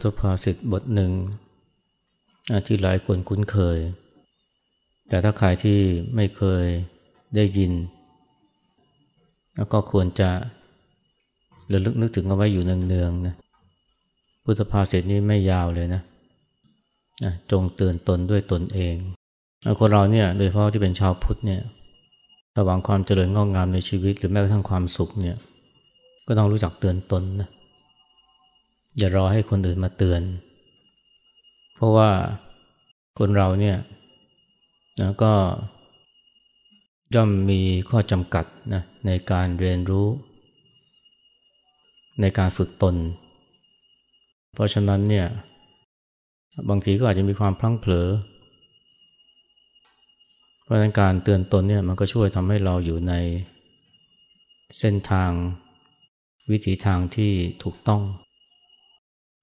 พุทธภาษิตบทหนึ่งที่หลายคนคุ้นเคย แต่ถ้าใครที่ไม่เคยได้ยิน แล้วก็ควรจะระลึกนึกถึงเอาไว้อยู่เนืองๆนะพุทธภาษิตนี้ไม่ยาวเลยนะนะจงเตือนตนด้วยตนเองคนเราเนี่ยโดยเฉพาะที่เป็นชาวพุทธเนี่ยถ้าหวังความเจริญงอกงามในชีวิต หรือแม้กระทั่งความสุขเนี่ยก็ต้องรู้จักเตือนตนนะ อย่ารอให้คนอื่นมาเตือน เพราะว่าคนเราเนี่ยนะก็ย่อมมีข้อจำกัดนะในการเรียนรู้ ในการฝึกตน เพราะฉะนั้นเนี่ยบางทีก็อาจจะมีความพลั้งเผลอ เพราะฉะนั้นการเตือนตนเนี่ยมันก็ช่วยทำให้เราอยู่ในเส้นทางวิถีทางที่ถูกต้อง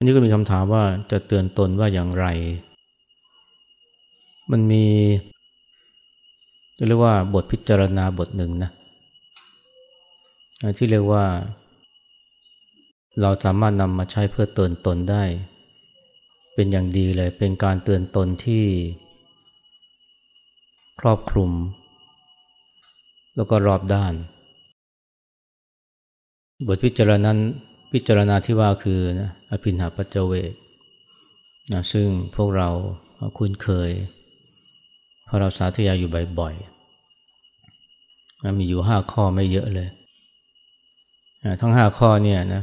อันนี้ก็มีคำถามว่าจะเตือนตนว่าอย่างไร มันมีเรียกว่าบทพิจารณาบทหนึ่งนะที่เรียกว่า เราสามารถนำมาใช้เพื่อเตือนตนได้ เป็นอย่างดีเลย เป็นการเตือนตนที่ ครอบคลุม แล้วก็รอบด้าน บทพิจารณานั้น พิจารณาที่ว่าคือนะอภินหาปัจเวกนะซึ่งพวกเราคุ้นเคยเพราะเราสาธยายอยู่บ่อยๆมีอยู่ห้าข้อไม่เยอะเลย ทั้งห้าข้อเนี่ยนะ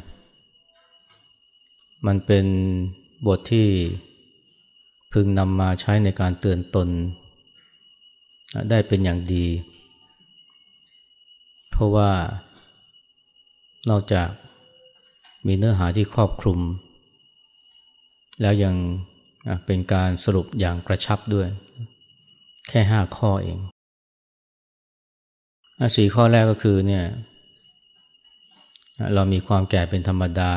มันเป็นบทที่พึงนำมาใช้ในการเตือนตน ได้เป็นอย่างดี เพราะว่านอกจาก มีเนื้อหาที่ครอบคลุม แล้วยังเป็นการสรุปอย่างกระชับด้วย แค่ห้าข้อเองสี่ข้อแรกก็คือเนี่ยเรามีความแก่เป็นธรรมดา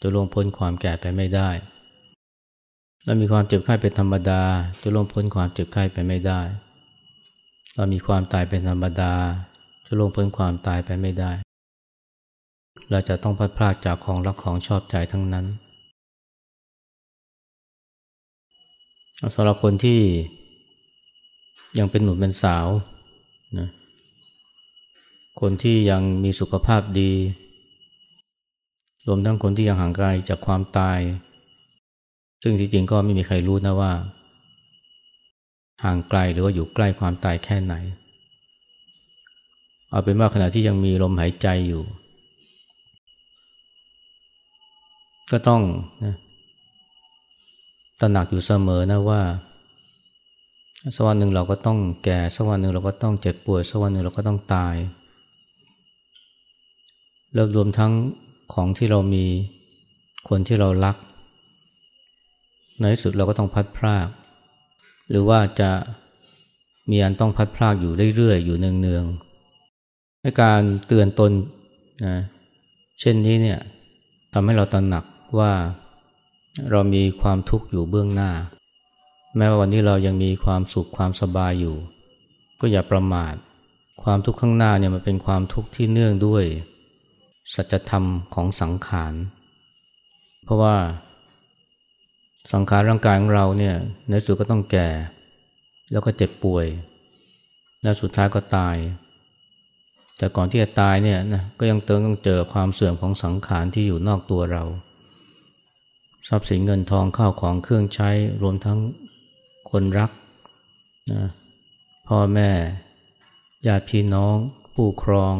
จะล่วงพ้นความแก่ไปไม่ได้ เรามีความเจ็บไข้เป็นธรรมดา จะล่วงพ้นความเจ็บไข้ไปไม่ได้ เรามีความตายเป็นธรรมดา จะล่วงพ้นความตายไปไม่ได้ เราจะต้องพัดพลาดจากของรักของชอบใจทั้งนั้นสำหรับคนที่ยังเป็นหนุ่มเป็นสาวนะคนที่ยังมีสุขภาพดี รวมทั้งคนที่ยังห่างไกลจากความตาย ซึ่งจริงๆก็ไม่มีใครรู้นะว่า ห่างไกลหรือว่าอยู่ใกล้ความตายแค่ไหน เอาเป็นว่าขณะที่ยังมีลมหายใจอยู่ ก็ต้องนะตระหนักอยู่เสมอนะว่าสักวันหนึ่งเราก็ต้องแก่สักวันหนึ่งเราก็ต้องเจ็บป่วยสักวันหนึ่งเราก็ต้องตายเริ่มรวมทั้งของที่เรามีคนที่เรารัก ในที่สุดเราก็ต้องพัดพราก หรือว่าจะมีอันต้องพัดพรากอยู่เรื่อยๆ อยู่เนืองๆในการเตือนตนนะเช่นนี้เนี่ยทำให้เราตระหนัก ว่าเรามีความทุกข์อยู่เบื้องหน้า แม้ว่าวันนี้เรายังมีความสุขความสบายอยู่ ก็อย่าประมาท ความทุกข์ข้างหน้าเนี่ยมันเป็นความทุกข์ที่เนื่องด้วย สัจธรรมของสังขาร เพราะว่าสังขารร่างกายของเราเนี่ยในสุดก็ต้องแก่ แล้วก็เจ็บป่วย และสุดท้ายก็ตาย แต่ก่อนที่จะตายเนี่ยนะก็ยังเติมต้องเจอความเสื่อมของสังขารที่อยู่นอกตัวเรา ทรัพย์สินเงินทองข้าวของเครื่องใช้รวมทั้งคนรักนะพ่อแม่ญาติพี่น้อง ผู้ครอง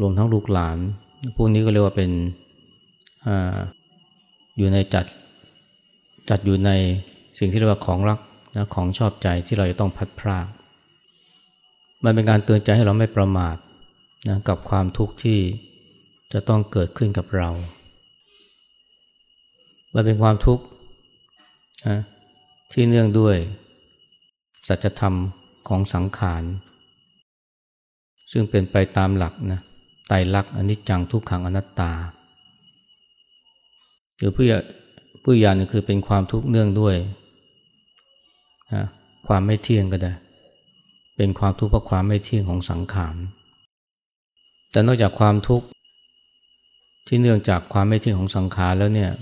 รวมทั้งลูกหลาน พวกนี้ก็เรียกว่าเป็นออยู่ในจัดจัดอยู่ในสิ่งที่เรียกว่าของรักนะของชอบใจที่เราจะต้องพัดพรากมันเป็นการเตือนใจให้เราไม่ประมาทนะกับความทุกข์ที่จะต้องเกิดขึ้นกับเรา มันเป็นความทุกข์ที่เนื่องด้วย สัจธรรมของสังขาร ซึ่งเป็นไปตามหลักนะไตรลักษณ์อนิจจังทุกขังอนัตตา หรือผู้ผู้ยานคือเป็นความทุกข์เนื่องด้วยนะความไม่เที่ยงก็ได้ เป็นความทุกข์เพราะความไม่เที่ยงของสังขาร แต่นอกจากความทุกข์ที่เนื่องจากความไม่เที่ยงของสังขารแล้วเนี่ย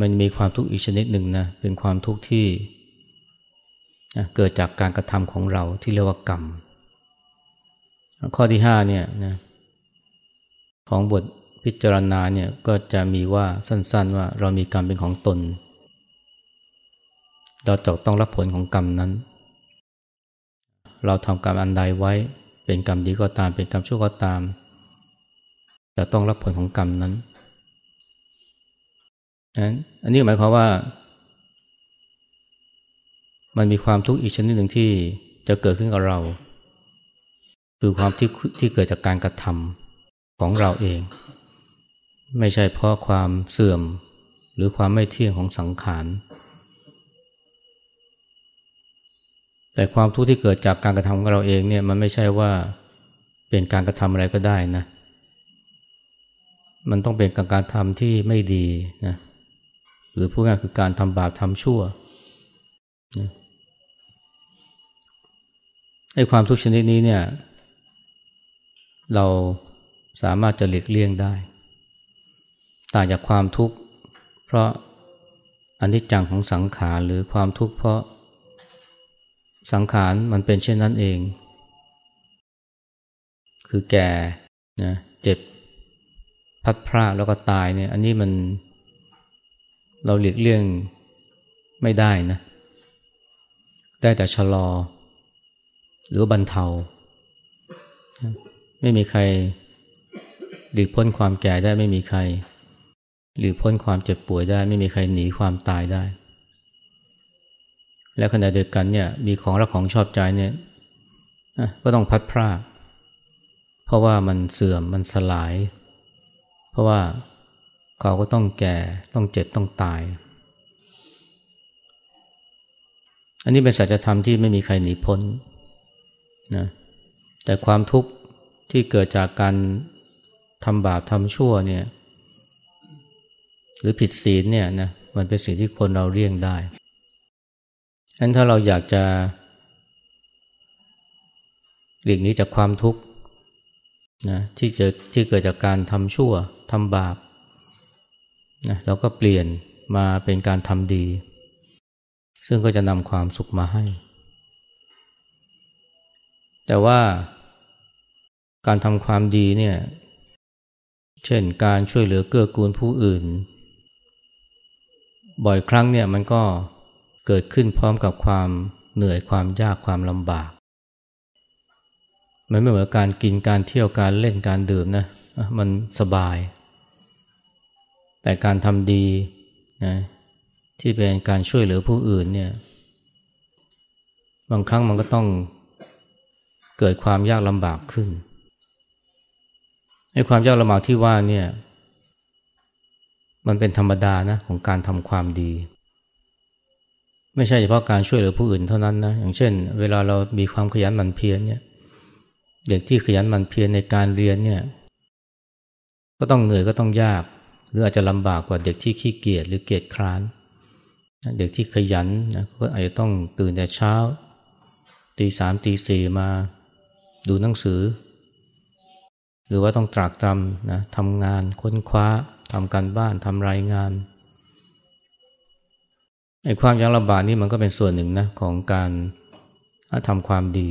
มันมีความทุกข์อีกชนิดหนึ่งนะเป็นความทุกข์ที่เกิดจากการกระทำของเราที่เรียกว่ากรรม ข้อที่ห้าเนี่ยนะของบทพิจารณาเนี่ยก็จะมีว่าสั้นๆว่าเรามีกรรมเป็นของตน เราจะต้องรับผลของกรรมนั้น เราทำกรรมอันใดไว้ เป็นกรรมดีก็ตามเป็นกรรมชั่วก็ตามจะต้องรับผลของกรรมนั้น อันนี้หมายความว่า มันมีความทุกข์อีกชนิดหนึ่งที่จะเกิดขึ้นกับเรา คือความที่ที่เกิดจากการกระทำของเราเอง ไม่ใช่เพราะความเสื่อมหรือความไม่เที่ยงของสังขารแต่ความทุกข์ที่เกิดจากการกระทำของเราเองเนี่ยมันไม่ใช่ว่าเป็นการกระทำอะไรก็ได้นะ มันต้องเป็นการการทำที่ไม่ดีนะ หรือพูดง่ายคือการทำบาปทำชั่วไอ้ความทุกข์ชนิดนี้เนี่ยเราสามารถจะหลีกเลี่ยงได้ ต่างจากความทุกข์เพราะอนิจจังของสังขารหรือความทุกข์เพราะสังขารมันเป็นเช่นนั้นเอง คือแก่นะเจ็บพัดพรากแล้วก็ตายเนี่ยอันนี้มัน เราหลีกเลี่ยงไม่ได้นะ ได้แต่ชะลอ หรือบรรเทา ไม่มีใครหลีกพ้นความแก่ได้ไม่มีใคร หลีกพ้นความเจ็บป่วยได้ ไม่มีใครหนีความตายได้ และขณะเดียวกันเนี่ยมีของรักของชอบใจเนี่ยก็ต้องพัดพรากเพราะว่ามันเสื่อมมันสลาย เพราะว่า เขาก็ต้องแก่ต้องเจ็บต้องตาย อันนี้เป็นสัจธรรมที่ไม่มีใครหนีพ้นนะแต่ความทุกข์ที่เกิดจากการทำบาปทำชั่วเนี่ยหรือผิดศีลเนี่ยนะมันเป็นสิ่งที่คนเราเลี่ยงได้อันถ้าเราอยากจะหลีกหนีจากความทุกข์นะที่เจอที่เกิดจากการทำชั่วทำบาป นะเราก็เปลี่ยนมาเป็นการทำดี ซึ่งก็จะนำความสุขมาให้ แต่ว่าการทำความดีเนี่ย เช่นการช่วยเหลือเกื้อกูลผู้อื่น บ่อยครั้งเนี่ยมันก็เกิดขึ้นพร้อมกับความเหนื่อยความยากความลำบาก มันไม่เหมือนการกินการเที่ยวการเล่นการดื่มนะ มันสบาย แต่การทำดีนะที่เป็นการช่วยเหลือผู้อื่นเนี่ยบางครั้งมันก็ต้องเกิดความยากลำบากขึ้นไอ้ความยากลำบากที่ว่าเนี่ยมันเป็นธรรมดานะของการทำความดี ไม่ใช่เฉพาะการช่วยเหลือผู้อื่นเท่านั้นนะอย่างเช่น เวลาเรามีความขยันหมั่นเพียรเนี่ยเด็กที่ขยันหมั่นเพียรในการเรียนเนี่ยก็ต้องเหนื่อยก็ต้องยาก หรืออาจจะลำบากกว่าเด็กที่ขี้เกียจหรือเกียจคร้าน เด็กที่ขยันนะก็อาจจะต้องตื่นแต่เช้าตีสามตีสี่มาดูหนังสือ หรือว่าต้องตรากตรำนะทำงานค้นคว้าทำการบ้านทำรายงานไอ้ความยากลำบากนี่มันก็เป็นส่วนหนึ่งนะของการทำความดี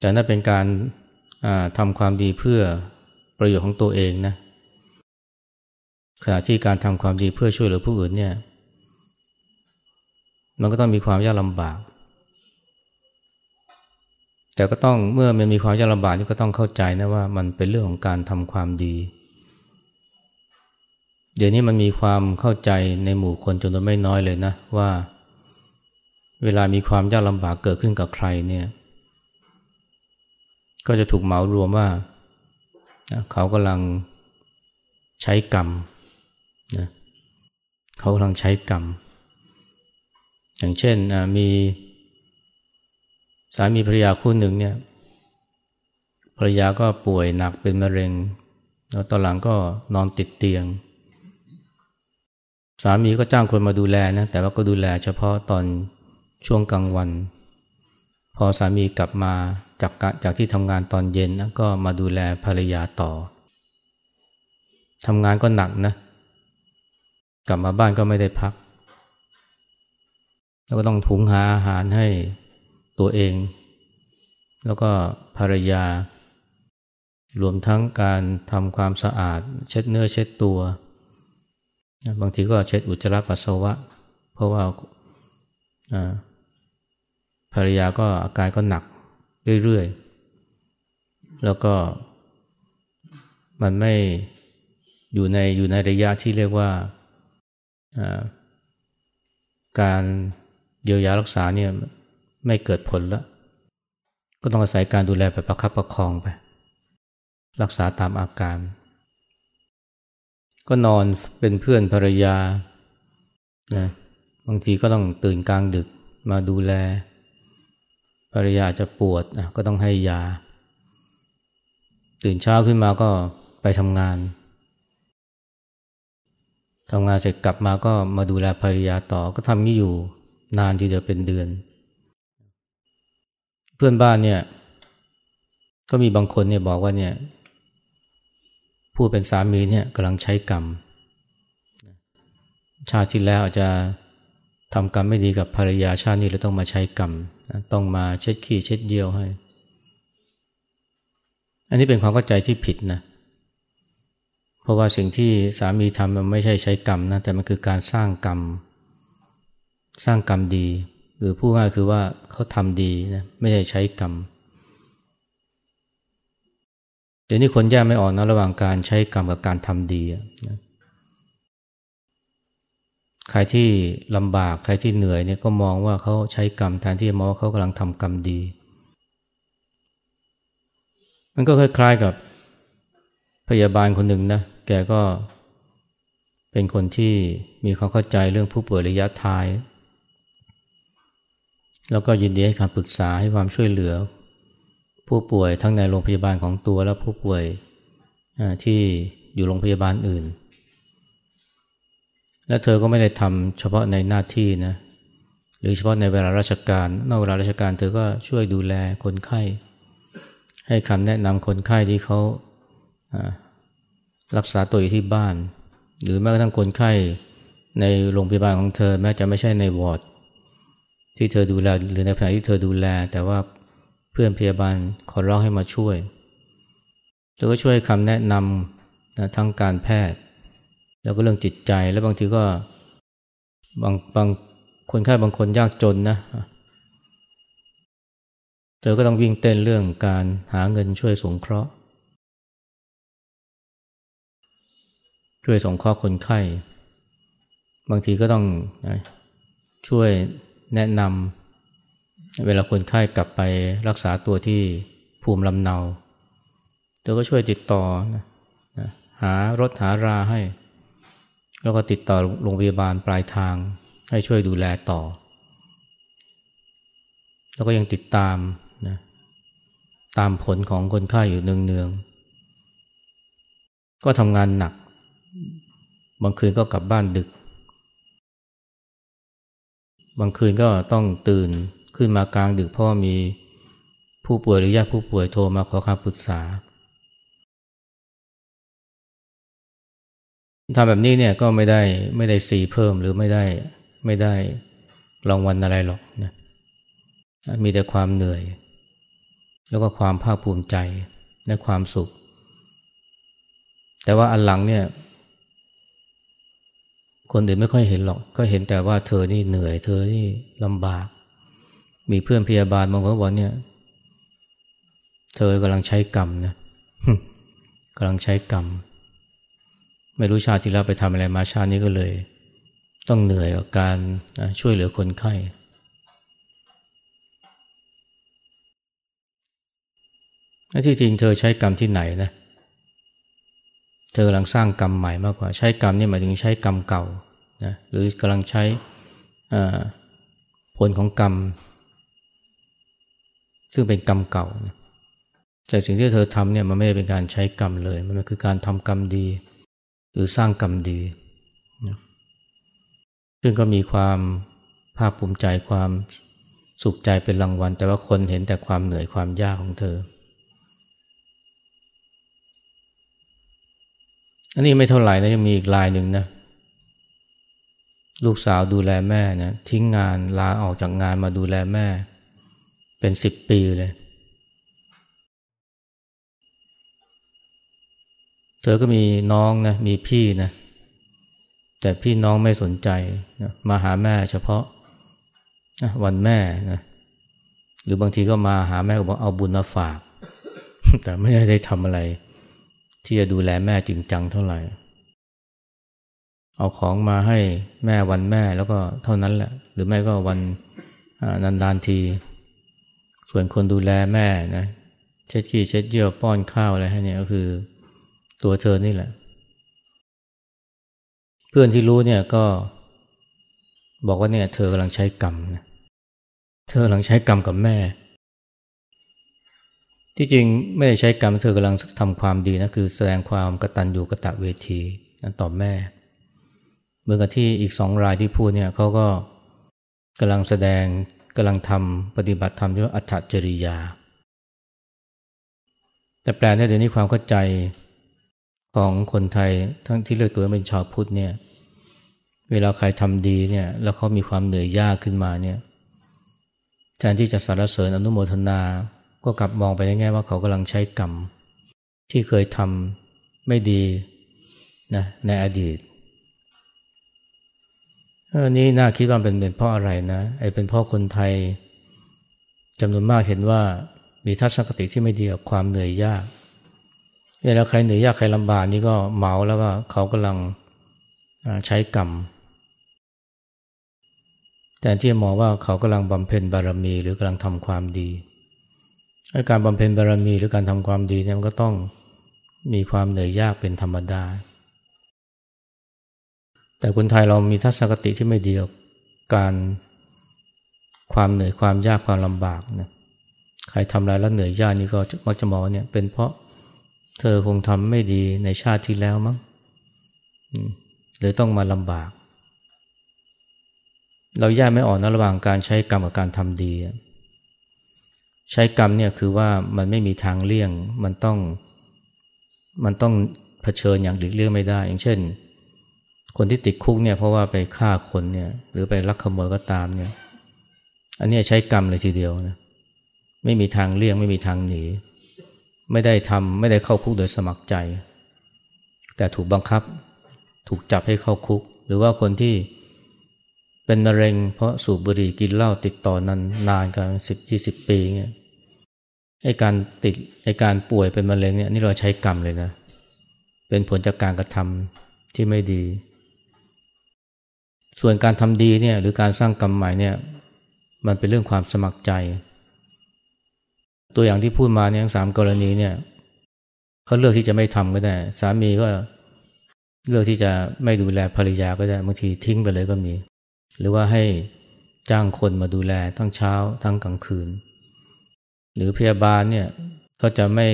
แต่นั่นเป็นการทำความดีเพื่อประโยชน์ของตัวเองนะ ขณะที่การทำความดีเพื่อช่วยเหลือผู้อื่นเนี่ย มันก็ต้องมีความยากลำบาก แต่ก็ต้องเมื่อมันมีความยากลำบากนี่ก็ต้องเข้าใจนะว่ามันเป็นเรื่องของการทำความดี เดี๋ยวนี้มันมีความเข้าใจในหมู่คนจนวนไม่น้อยเลยนะว่า เวลามีความยากลำบากเกิดขึ้นกับใครเนี่ย ก็จะถูกเหมารวมว่า เขากำลังใช้กรรม นะเขากำลังใช้กรรม อย่างเช่นมีสามีภรรยาคู่หนึ่งเนี่ยภรรยาก็ป่วยหนักเป็นมะเร็ง แล้วตอนหลังก็นอนติดเตียง สามีก็จ้างคนมาดูแลนะแต่ว่าก็ดูแลเฉพาะตอนช่วงกลางวัน พอสามีกลับมาจากจากที่ทำงานตอนเย็นนะก็มาดูแลภรรยาต่อทำงานก็หนักนะ กลับมาบ้านก็ไม่ได้พัก แล้วก็ต้องถุงหาอาหารให้ตัวเอง แล้วก็ภรรยา รวมทั้งการทำความสะอาด เช็ดเนื้อเช็ดตัว บางทีก็เช็ดอุจจาระปัสสาวะ เพราะว่าภรรยาก็อาการก็หนักเรื่อยๆ แล้วก็มันไม่อยู่ในอยู่ในระยะที่เรียกว่า การเยียวยารักษาเนี่ยไม่เกิดผลแล้ว ก็ต้องอาศัยการดูแลแบบประคับประคองไป รักษาตามอาการ ก็นอนเป็นเพื่อนภรรยานะบางทีก็ต้องตื่นกลางดึกมาดูแล ภรรยาจะปวดก็ต้องให้ยา ตื่นเช้าขึ้นมาก็ไปทำงาน ทำงานเสร็จกลับมาก็มาดูแลภรรยาต่อก็ทำนี้อยู่นานทีเดียวเป็นเดือน เพื่อนบ้านเนี่ย ก็มีบางคนเนี่ยบอกว่าเนี่ย ผู้เป็นสามีเนี่ยกำลังใช้กรรม ชาติที่แล้วอาจจะทำกรรมไม่ดีกับภรรยาชาตินี้เราต้องมาใช้กรรมต้องมาเช็ดขี้เช็ดเยี่ยวให้ อันนี้เป็นความเข้าใจที่ผิดนะเเพราะว่าสิ่งที่สามีทำมันไม่ใช่ใช้กรรมนะแต่มันคือการสร้างกรรม สร้างกรรมดี หรือพูดง่ายคือว่าเขาทำดีนะไม่ใช่ใช้กรรมเดี๋ยวนี้คนแยกไม่ออกนะระหว่างการใช้กรรมกับการทำดีนะใครที่ลำบากใครที่เหนื่อยเนี่ยก็มองว่าเขาใช้กรรมแทนที่จะมองว่าเขากำลังทำกรรมดี มันก็คล้ายๆกับพยาบาลคนหนึ่งนะ แกก็เป็นคนที่มีความเข้าใจเรื่องผู้ป่วยระยะท้าย แล้วก็ยินดีให้คำปรึกษาให้ความช่วยเหลือ ผู้ป่วยทั้งในโรงพยาบาลของตัวและผู้ป่วยที่อยู่โรงพยาบาลอื่น และเธอก็ไม่ได้ทำเฉพาะในหน้าที่นะหรือเฉพาะในเวลาราชการ นอกเวลาราชการเธอก็ช่วยดูแลคนไข้ ให้คำแนะนำคนไข้ที่เขา รักษาตัวอยู่ที่บ้าน หรือแม้กระทั่งคนไข้ในโรงพยาบาลของเธอ แม้จะไม่ใช่ในวอร์ดที่เธอดูแลหรือในแผนที่เธอดูแล แต่ว่าเพื่อนพยาบาลขอร้องให้มาช่วยเธอก็ช่วยคำแนะนำนะทั้งการแพทย์ แล้วก็เรื่องจิตใจแล้วบางทีก็บางบางคนไข้บางคนยากจนนะเธอก็ต้องวิ่งเต้นเรื่องการหาเงินช่วยสงเคราะห์ ช่วยสงเคราะห์คนไข้ บางทีก็ต้องช่วยแนะนำเวลาคนไข้กลับไปรักษาตัวที่ภูมิลำเนาเธอก็ช่วยติดต่อนะหารถหาราให้ แล้วก็ติดต่อโรงพยาบาลปลายทาง ให้ช่วยดูแลต่อ แล้วก็ยังติดตามนะตามผลของคนไข้อยู่เนืองๆก็ทำงานหนัก บางคืนก็กลับบ้านดึก บางคืนก็ต้องตื่นขึ้นมากลางดึกเพราะมีผู้ป่วยหรือญาติผู้ป่วยโทรมาขอคำปรึกษาทำแบบนี้เนี่ยก็ไม่ได้ไม่ได้สีเพิ่มหรือไม่ได้ไม่ได้รางวัลอะไรหรอกนะมีแต่ความเหนื่อย แล้วก็ความภาคภูมิใจและความสุข แต่ว่าอันหลังเนี่ย คนอื่นไม่ค่อยเห็นหรอก ก็เห็นแต่ว่าเธอนี่เหนื่อย เธอนี่ลำบาก มีเพื่อนพยาบาลบางคนบอกเนี่ย เธอกำลังใช้กรรมนะกำลังใช้กรรม ไม่รู้ชาติที่แล้วไปทำอะไรมาชาตินี้ก็เลย ต้องเหนื่อยกับการช่วยเหลือคนไข้ที่จริงเธอใช้กรรมที่ไหนนะเธอกำลังสร้างกรรมใหม่มากกว่า ใช้กรรมนี่หมายถึงใช้กรรมเก่านะหรือกำลังใช้ผลของกรรม ซึ่งเป็นกรรมเก่าแต่สิ่งที่เธอทำเนี่ยมันไม่ได้เป็นการใช้กรรมเลย มันคือการทำกรรมดี หรือสร้างกรรมดีนะซึ่งก็มีความภาคภูมิใจความสุขใจเป็นรางวัล แต่ว่าคนเห็นแต่ความเหนื่อยความยากของเธอ อันนี้ไม่เท่าไหร่นะยังมีอีกลายหนึ่งนะ ลูกสาวดูแลแม่นะทิ้งงานลาออกจากงานมาดูแลแม่ เป็นสิบปีเลย เธอก็มีน้องนะมีพี่นะ แต่พี่น้องไม่สนใจนะมาหาแม่เฉพาะนะวันแม่นะหรือบางทีก็มาหาแม่ก็บอกเอาบุญมาฝาก แต่ไม่ได้ทำอะไร ที่จะดูแลแม่จริงจังเท่าไหร่ เอาของมาให้แม่วันแม่แล้วก็เท่านั้นแหละ หรือไม่ก็วันนานๆที ส่วนคนดูแลแม่นะเช็ดขี้เช็ดเยี่ยวป้อนข้าวอะไรให้เนี่ยก็คือตัวเธอนี่แหละ เพื่อนที่รู้เนี่ยก็บอกว่าเนี่ยเธอกำลังใช้กรรมนะเธอกำลังใช้กรรมกับแม่ ที่จริงไม่ได้ใช้กรรมเธอกำลังทำความดีนะคือแสดงความกตัญญูกะตะเวทีนั้นต่อแม่เมื่อกับที่อีกสองรายที่พูดเนี่ยเขาก็กำลังแสดงกำลังทำปฏิบัติธรรมที่ว่าอัจฉริยา แต่แปลในเดี๋ยวนี้ความเข้าใจของคนไทยทั้งที่เลือกตัวเป็นชาวพุทธเนี่ยเวลาใครทำดีเนี่ยแล้วเขามีความเหนื่อยยากขึ้นมาเนี่ยแทนที่จะสรรเสริญอนุโมทนา ก็กลับมองไปในแง่ว่าเขากำลังใช้กรรม ที่เคยทำไม่ดีนะในอดีตอันนี้น่าคิดว่าเป็นเป็นเพราะอะไรนะไอ้เป็นเพราะคนไทยจำนวนมากเห็นว่ามีทัศนคติที่ไม่ดีกับความเหนื่อยยากเวลาใครเหนื่อยยากใครลำบากนี่ก็เมาแล้วว่าเขากำลังใช้กรรมแต่ที่มองว่าเขากำลังบำเพ็ญบารมีหรือกำลังทำความดี การบำเพ็ญบารมีหรือการทำความดีเนี่ยมันก็ต้องมีความเหนื่อยยากเป็นธรรมดา แต่คนไทยเรามีทัศนคติที่ไม่ดีกับการความเหนื่อยความยากความลำบากนะใครทำอะไรแล้วเหนื่อยยากนี่ก็มักจะมองเนี่ยเป็นเพราะเธอคงทำไม่ดีในชาติที่แล้วมั้งหรือต้องมาลำบาก เราแยกไม่ออกนะระหว่างการใช้กรรมกับการทำดี ใช้กรรมเนี่ยคือว่ามันไม่มีทางเลี่ยง มันต้องมันต้องเผชิญอย่างหลีกเลี่ยงไม่ได้ อย่างเช่น คนที่ติดคุกเนี่ยเพราะว่าไปฆ่าคนเนี่ยหรือไปลักขโมยก็ตามเนี่ย อันนี้ใช้กรรมเลยทีเดียวนะไม่มีทางเลี่ยงไม่มีทางหนี ไม่ได้ทำไม่ได้เข้าคุกโดยสมัครใจ แต่ถูกบังคับถูกจับให้เข้าคุก หรือว่าคนที่เป็นมะเร็งเพราะสูบบุหรี่กินเหล้าติดต่อนานนานกันสิบยี่สิบปีเงี้ย ไอ้การติดไอ้การป่วยเป็นมะเร็งเนี่ยนี่เราใช้กรรมเลยนะ เป็นผลจากการกระทำที่ไม่ดี ส่วนการทำดีเนี่ยหรือการสร้างกรรมใหม่เนี่ยมันเป็นเรื่องความสมัครใจ ตัวอย่างที่พูดมาเนี่ยสามกรณีเนี่ยเขาเลือกที่จะไม่ทำก็ได้ สามีก็เลือกที่จะไม่ดูแลภรรยาก็ได้บางทีทิ้งไปเลยก็มี หรือว่าให้จ้างคนมาดูแลทั้งเช้าทั้งกลางคืน หรือพยาบาลเนี่ยก็จะไม่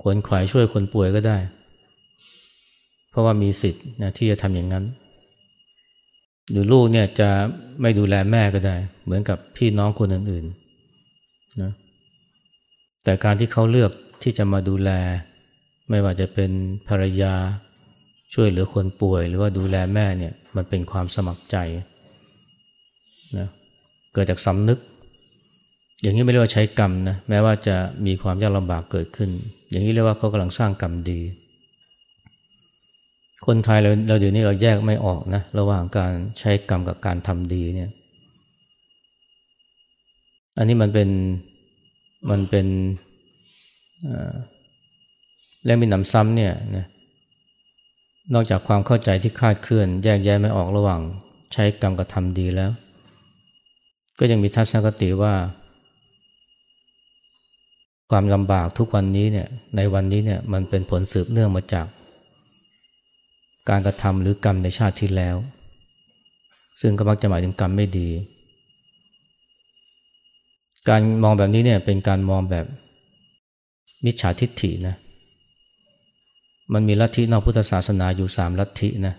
ขวนขวายช่วยคนป่วยก็ได้ เพราะว่ามีสิทธิ์นะที่จะทำอย่างนั้น หรือลูกเนี่ยจะไม่ดูแลแม่ก็ได้ เหมือนกับพี่น้องคนอื่นๆนะแต่การที่เขาเลือกที่จะมาดูแล ไม่ว่าจะเป็นภรรยาช่วยเหลือคนป่วย หรือว่าดูแลแม่เนี่ยมันเป็นความสมัครใจนะเกิดจากสำนึก อย่างนี้ไม่เรียกว่าใช้กรรมนะแม้ว่าจะมีความยากลำบากเกิดขึ้น อย่างนี้เรียกว่าเขากำลังสร้างกรรมดี คนไทยเราเราเดี๋ยวนี้เราแยกไม่ออกนะระหว่างการใช้กรรมกับการทำดีเนี่ย อันนี้มันเป็นมันเป็นและมีหนำซ้ำเนี่ยนะนอกจากความเข้าใจที่คาดเคลื่อน แยกแยะไม่ออกระหว่างใช้กรรมกับทำดีแล้ว ก็ยังมีทัศนคติว่า ความลำบากทุกวันนี้เนี่ยในวันนี้เนี่ยมันเป็นผลสืบเนื่องมาจาก การกระทำหรือกรรมในชาติที่แล้ว ซึ่งก็มักจะหมายถึงกรรมไม่ดี การมองแบบนี้เนี่ยเป็นการมองแบบมิจฉาทิฏฐินะมันมีลัทธินอกพุทธศาสนาอยู่สามลัทธินะ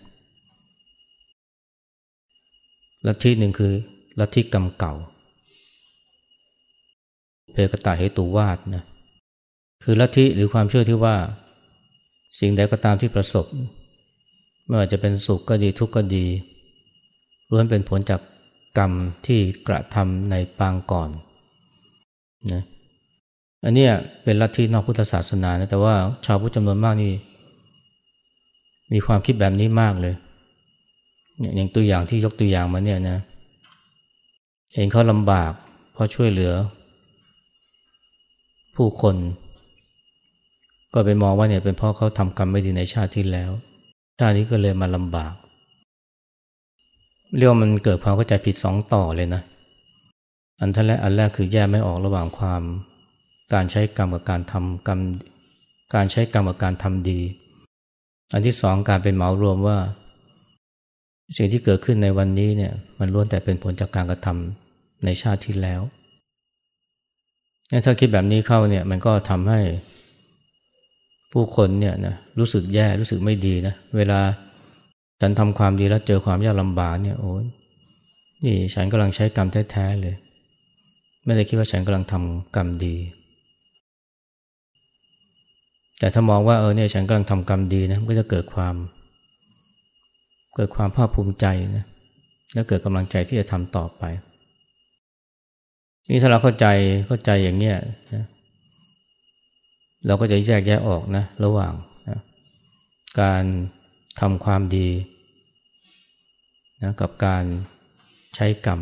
ลัทธิหนึ่งคือลัทธิกรรมเก่า เพกตาเหตุวาดนะคือลัทธิหรือความเชื่อที่ว่า สิ่งใดก็ตามที่ประสบ ไม่ว่าจะเป็นสุขก็ดีทุกข์ก็ดีล้วนเป็นผลจากกรรมที่กระทำในปางก่อนนะอันนี้เป็นลัทธินอกพุทธศาสนานะแต่ว่าชาวพุทธจำนวนมากนี่มีความคิดแบบนี้มากเลย อย่างตัวอย่างที่ยกตัวอย่างมาเนี่ยนะเองเขาลำบากเพราะช่วยเหลือ ผู้คน ก็ไปมองว่าเนี่ยเป็นเพราะเขาทำกรรมไม่ดีในชาติที่แล้ว ชาตินี้ก็เลยมาลำบาก เรียกว่ามันเกิดความเข้าใจผิดสองต่อเลยนะ อันท่านแรกอันแรกคือแยกไม่ออกระหว่างความ การใช้กรรมกับการทำกรรม การใช้กรรมกับการทำดี อันที่สองการเป็นเหมารวมว่า สิ่งที่เกิดขึ้นในวันนี้เนี่ยมันล้วนแต่เป็นผลจากการกระทำในชาติที่แล้ว ถ้าคิดแบบนี้เข้าเนี่ยมันก็ทำให้ผู้คนเนี่ยนะรู้สึกแย่รู้สึกไม่ดีนะเวลาฉันทำความดีแล้วเจอความยากลำบากเนี่ยโอ้ยนี่ฉันกำลังใช้กรรมแท้ๆเลย ไม่ได้คิดว่าฉันกำลังทำกรรมดี แต่ถ้ามองว่าเออเนี่ยฉันกำลังทำกรรมดีนะมันก็จะเกิดความ เกิดความภาคภูมิใจนะและเกิดกำลังใจที่จะทำต่อไป นี่ถ้าเราเข้าใจเข้าใจอย่างเนี้ยนะเราก็จะแยกแยะออกนะ ระหว่างนะการทำความดีนะกับการใช้กรรม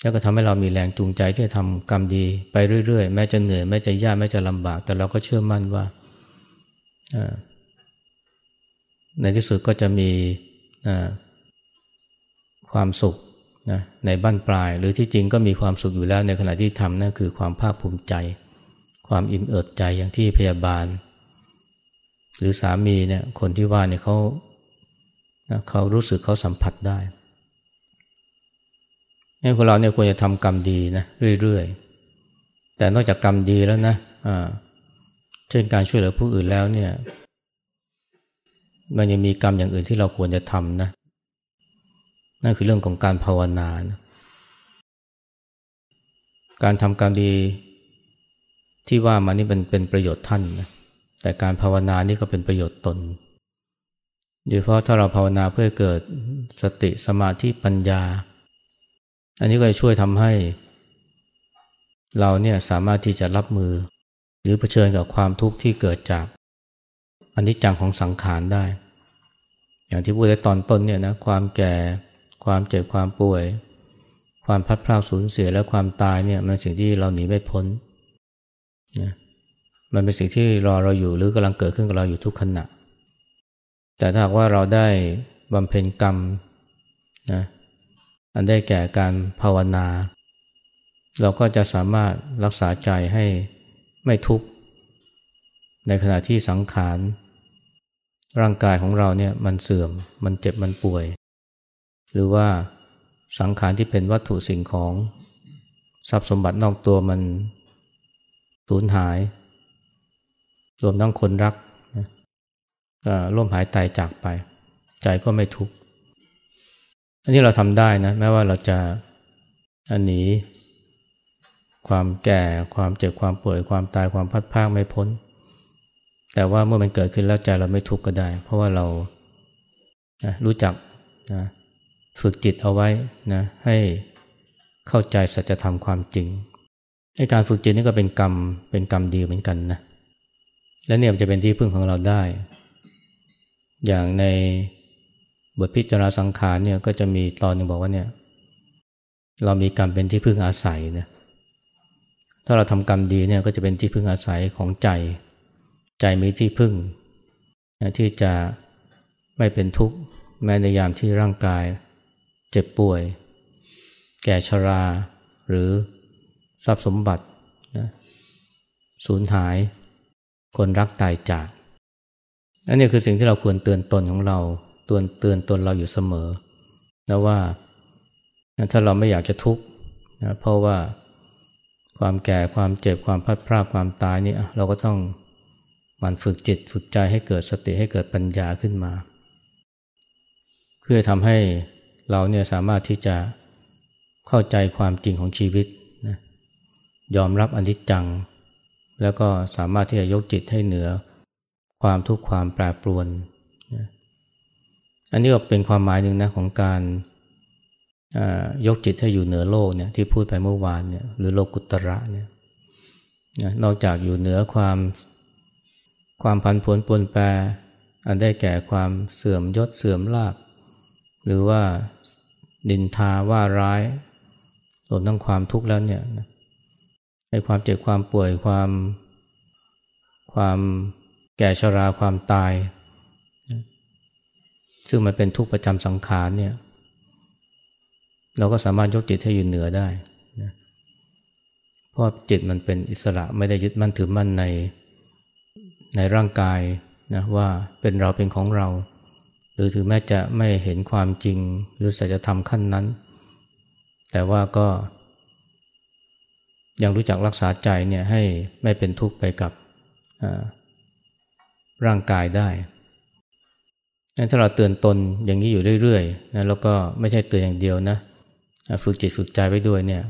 แล้วก็ทำให้เรามีแรงจูงใจที่จะทำกรรมดีไปเรื่อยๆ แม้จะเหนื่อย แม้จะยากแม้จะลำบาก แต่เราก็เชื่อมั่นว่า ในที่สุดก็จะมีความสุข นะในบ้านปลาย หรือที่จริงก็มีความสุขอยู่แล้วในขณะที่ทำนั่นคือความภาคภูมิใจ ความอิ่มเอิบใจอย่างที่พยาบาล หรือสามีเนี่ยคนที่ว่าเนี่ยเขาเขารู้สึกเขาสัมผัสได้นี่คนเราเนี่ยควรจะทำกรรมดีนะเรื่อยๆ แต่นอกจากกรรมดีแล้วนะอ่าเช่นการช่วยเหลือผู้อื่นแล้วเนี่ย มันยังมีกรรมอย่างอื่นที่เราควรจะทำนะ นั่นคือเรื่องของการภาวนานะการทำกรรมดีที่ว่ามานี่เป็นเป็นประโยชน์ท่านนะแต่การภาวนานี่ก็เป็นประโยชน์ตนโดยเฉพาะถ้าเราภาวนาเพื่อเกิดสติสมาธิปัญญา อันนี้ก็จะช่วยทำให้ เราเนี่ยสามารถที่จะรับมือ หรือเผชิญกับความทุกข์ที่เกิดจากอันิจจังของสังขารได้ อย่างที่พูดในตอนต้นเนี่ยนะความแก่ ความเจ็บความป่วย ความพัดพลาดสูญเสียและความตายเนี่ยมันสิ่งที่เราหนีไม่พ้นนะมันเป็นสิ่งที่รอเราอยู่หรือกำลังเกิดขึ้นกับเราอยู่ทุกขณะ แต่ถ้าหากว่าเราได้บำเพ็ญกรรมนะอันได้แก่การภาวนา เราก็จะสามารถรักษาใจให้ไม่ทุกข์ ในขณะที่สังขารร่างกายของเราเนี่ยมันเสื่อมมันเจ็บมันป่วย หรือว่าสังขารที่เป็นวัตถุสิ่งของทรัพย์สมบัตินอกตัวมันสูญหาย รวมทั้งคนรักก็ร่วมหายตายจากไป ใจก็ไม่ทุกข์อันนี้เราทำได้นะแม้ว่าเราจะอันนี้ความแก่ความเจ็บความป่วยความตายความพัดพากไม่พ้น แต่ว่าเมื่อมันเกิดขึ้นแล้วใจเราไม่ทุกข์ก็ได้ เพราะว่าเรารู้จักนะ ฝึกจิตเอาไว้นะให้เข้าใจสัจธรรมความจริงให้การฝึกจิตนี่ก็เป็นกรรมเป็นกรรมดีเหมือนกันนะและเนี่ยจะเป็นที่พึ่งของเราได้ อย่างในบทพิจารณาสังขารเนี่ยก็จะมีตอนหนึ่งบอกว่าเนี่ย เรามีกรรมเป็นที่พึ่งอาศัยนะถ้าเราทำกรรมดีเนี่ยก็จะเป็นที่พึ่งอาศัยของใจ ใจมีที่พึ่งนะที่จะไม่เป็นทุกข์แม้ในยามที่ร่างกาย เจ็บป่วย แก่ชรา หรือทรัพย์สมบัตินะสูญหาย คนรักตายจากอันนี้คือสิ่งที่เราควรเตือนตนของเราเตือนเตือนตนเราอยู่เสมอนะว่าถ้าเราไม่อยากจะทุกข์นะเพราะว่าความแก่ความเจ็บความพัดพลาดความตายนี่เราก็ต้องมันฝึกจิตฝึกใจให้เกิดสติให้เกิดปัญญาขึ้นมา เพื่อทำให้ เราเนี่ยสามารถที่จะเข้าใจความจริงของชีวิตนะยอมรับอนิจจัง แล้วก็สามารถที่จะยกจิตให้เหนือความทุกข์ความแปรปรวนอันนี้ก็เป็นความหมายหนึ่งนะของการยกจิตให้อยู่เหนือโลกเนี่ยที่พูดไปเมื่อวานเนี่ยหรือโลกุตระเนี่ยนอกจากอยู่เหนือความความพันผวนปนแปรอันได้แก่ความเสื่อมยศเสื่อมลาบ หรือว่า ดินทาว่าร้ายรวมทั้งความทุกข์แล้วเนี่ยในความเจ็บความป่วยความความแก่ชราความตาย ซึ่งมันเป็นทุกข์ประจำสังขารเนี่ย เราก็สามารถยกจิตให้อยู่เหนือได้นะเพราะจิตมันเป็นอิสระไม่ได้ยึดมั่นถือมั่นในในร่างกายนะว่าเป็นเราเป็นของเรา หรือถึงแม้จะไม่เห็นความจริงหรือสัจธรรมขั้นนั้น แต่ว่าก็ยังรู้จักรักษาใจเนี่ยให้ไม่เป็นทุกข์ไปกับร่างกายได้งั้นถ้าเราเตือนตนอย่างนี้อยู่เรื่อยๆนะแล้วก็ไม่ใช่เตือนอย่างเดียวนะฝึกจิตฝึกใจไว้ด้วยเนี่ย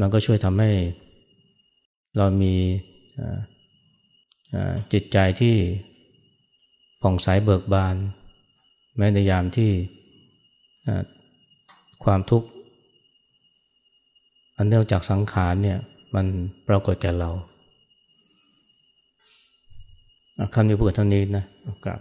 มันก็ช่วยทำให้เรามีจิตใจที่ ผ่องใสเบิกบาน แม้ในยามที่ความทุกข์อันเนื่องจากสังขารเนี่ยมันปรากฏแก่เราคำนี้พูดเท่านี้นะกราบ